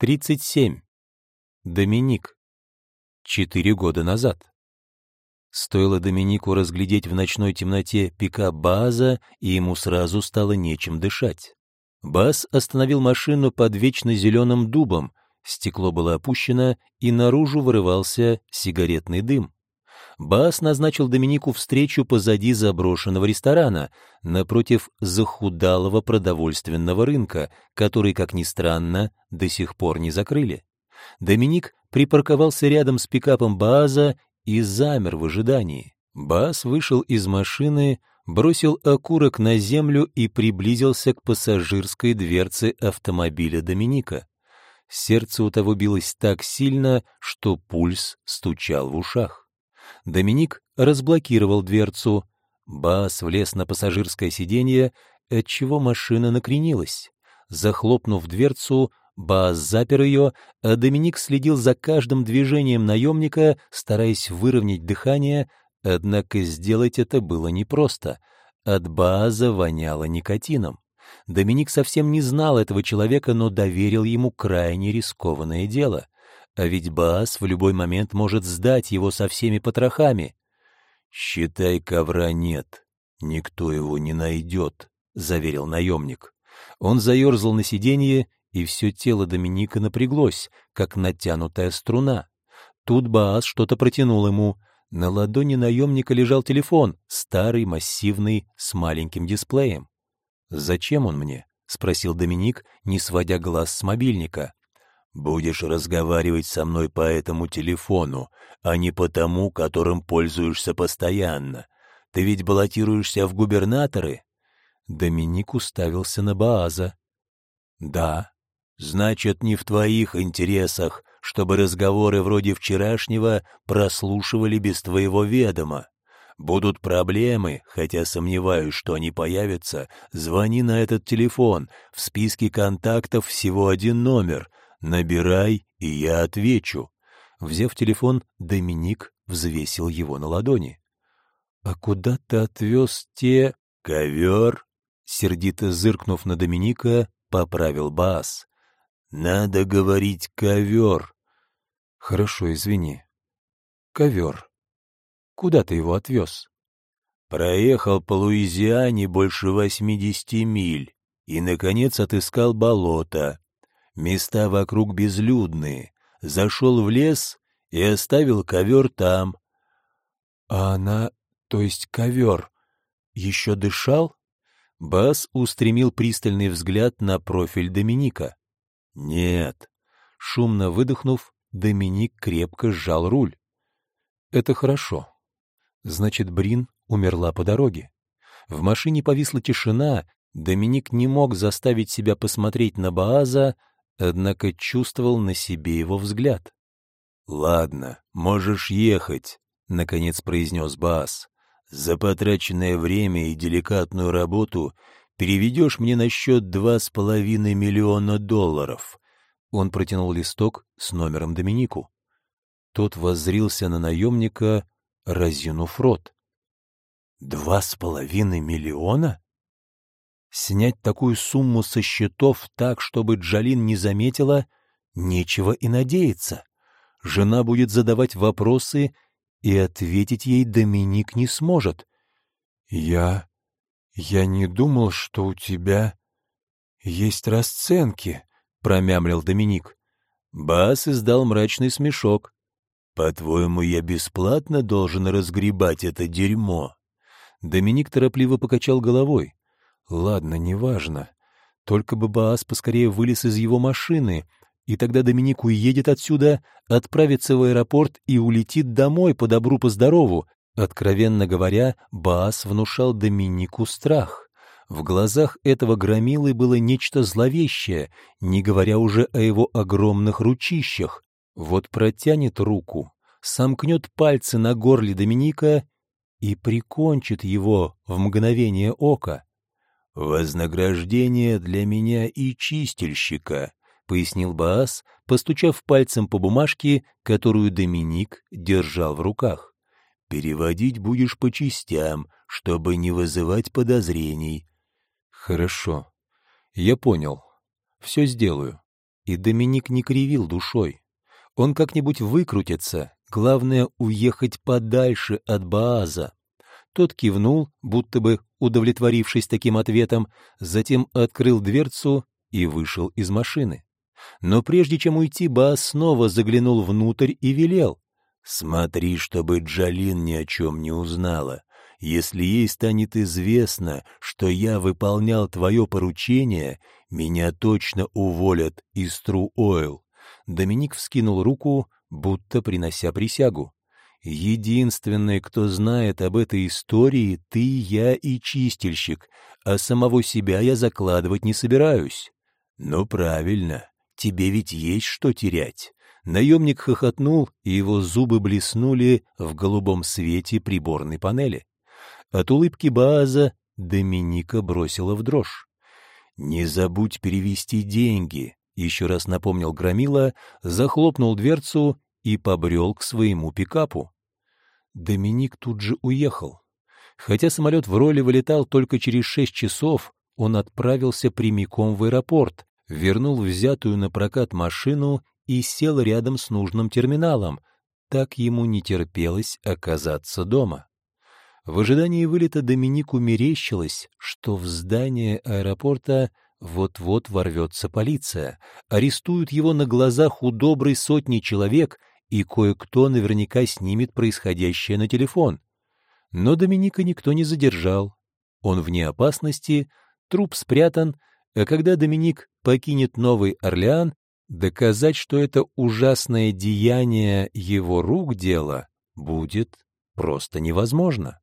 37. Доминик. Четыре года назад. Стоило Доминику разглядеть в ночной темноте пикап База, и ему сразу стало нечем дышать. Баз остановил машину под вечно зеленым дубом, стекло было опущено, и наружу вырывался сигаретный дым. Бас назначил Доминику встречу позади заброшенного ресторана, напротив захудалого продовольственного рынка, который, как ни странно, до сих пор не закрыли. Доминик припарковался рядом с пикапом Бааза и замер в ожидании. Бас вышел из машины, бросил окурок на землю и приблизился к пассажирской дверце автомобиля Доминика. Сердце у того билось так сильно, что пульс стучал в ушах. Доминик разблокировал дверцу. Бас влез на пассажирское сиденье, отчего машина накренилась. Захлопнув дверцу, Бас запер ее, а Доминик следил за каждым движением наемника, стараясь выровнять дыхание, однако сделать это было непросто. От Бааза воняло никотином. Доминик совсем не знал этого человека, но доверил ему крайне рискованное дело — а ведь Баас в любой момент может сдать его со всеми потрохами. «Считай, ковра нет. Никто его не найдет», — заверил наемник. Он заерзал на сиденье, и все тело Доминика напряглось, как натянутая струна. Тут Баас что-то протянул ему. На ладони наемника лежал телефон, старый, массивный, с маленьким дисплеем. «Зачем он мне?» — спросил Доминик, не сводя глаз с мобильника. Будешь разговаривать со мной по этому телефону, а не по тому, которым пользуешься постоянно. Ты ведь баллотируешься в губернаторы?» Доминик уставился на Бааза. «Да. Значит, не в твоих интересах, чтобы разговоры вроде вчерашнего прослушивали без твоего ведома. Будут проблемы, хотя сомневаюсь, что они появятся, звони на этот телефон, в списке контактов всего один номер, «Набирай, и я отвечу». Взяв телефон, Доминик взвесил его на ладони. «А куда ты отвез те...» «Ковер?» Сердито зыркнув на Доминика, поправил Бас. «Надо говорить ковер». «Хорошо, извини. Ковер. Куда ты его отвез?» «Проехал по Луизиане больше восьмидесяти миль и, наконец, отыскал болото. Места вокруг безлюдные. Зашел в лес и оставил ковер там. А она, то есть ковер, еще дышал? Бас устремил пристальный взгляд на профиль Доминика. Нет. Шумно выдохнув, Доминик крепко сжал руль. Это хорошо. Значит, Брин умерла по дороге. В машине повисла тишина, Доминик не мог заставить себя посмотреть на Бааза, однако чувствовал на себе его взгляд. «Ладно, можешь ехать», — наконец произнес Баас. «За потраченное время и деликатную работу переведешь мне на счет два с половиной миллиона долларов». Он протянул листок с номером Доминику. Тот воззрился на наемника, разинув рот. «Два с половиной миллиона?» Снять такую сумму со счетов так, чтобы Джалин не заметила, нечего и надеяться. Жена будет задавать вопросы, и ответить ей Доминик не сможет. «Я... я не думал, что у тебя есть расценки», — промямлил Доминик. Бас издал мрачный смешок. «По-твоему, я бесплатно должен разгребать это дерьмо?» Доминик торопливо покачал головой. Ладно, неважно. Только бы Баас поскорее вылез из его машины, и тогда Доминик уедет отсюда, отправится в аэропорт и улетит домой по добру, по здорову. Откровенно говоря, Баас внушал Доминику страх. В глазах этого громилы было нечто зловещее, не говоря уже о его огромных ручищах. Вот протянет руку, сомкнет пальцы на горле Доминика и прикончит его в мгновение ока. «Вознаграждение для меня и чистильщика», — пояснил Баас, постучав пальцем по бумажке, которую Доминик держал в руках. «Переводить будешь по частям, чтобы не вызывать подозрений». «Хорошо. Я понял. Все сделаю». И Доминик не кривил душой. Он как-нибудь выкрутится, главное — уехать подальше от Бааза. Тот кивнул, будто бы удовлетворившись таким ответом, затем открыл дверцу и вышел из машины. Но прежде чем уйти, Баас снова заглянул внутрь и велел. «Смотри, чтобы Джалин ни о чем не узнала. Если ей станет известно, что я выполнял твое поручение, меня точно уволят из Тру Ойл». Доминик вскинул руку, будто принося присягу. Единственный, кто знает об этой истории, ты, я и чистильщик, а самого себя я закладывать не собираюсь. Ну, правильно, тебе ведь есть что терять. Наемник хохотнул, и его зубы блеснули в голубом свете приборной панели. От улыбки Бааза Доминика бросила в дрожь. «Не забудь перевести деньги», — еще раз напомнил Громила, захлопнул дверцу и побрел к своему пикапу. Доминик тут же уехал. Хотя самолет в роли вылетал только через шесть часов, он отправился прямиком в аэропорт, вернул взятую на прокат машину и сел рядом с нужным терминалом. Так ему не терпелось оказаться дома. В ожидании вылета Доминику мерещилось, что в здание аэропорта вот-вот ворвется полиция, арестуют его на глазах у доброй сотни человек и кое-кто наверняка снимет происходящее на телефон. Но Доминика никто не задержал. Он вне опасности, труп спрятан, а когда Доминик покинет Новый Орлеан, доказать, что это ужасное деяние его рук дело, будет просто невозможно.